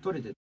取れて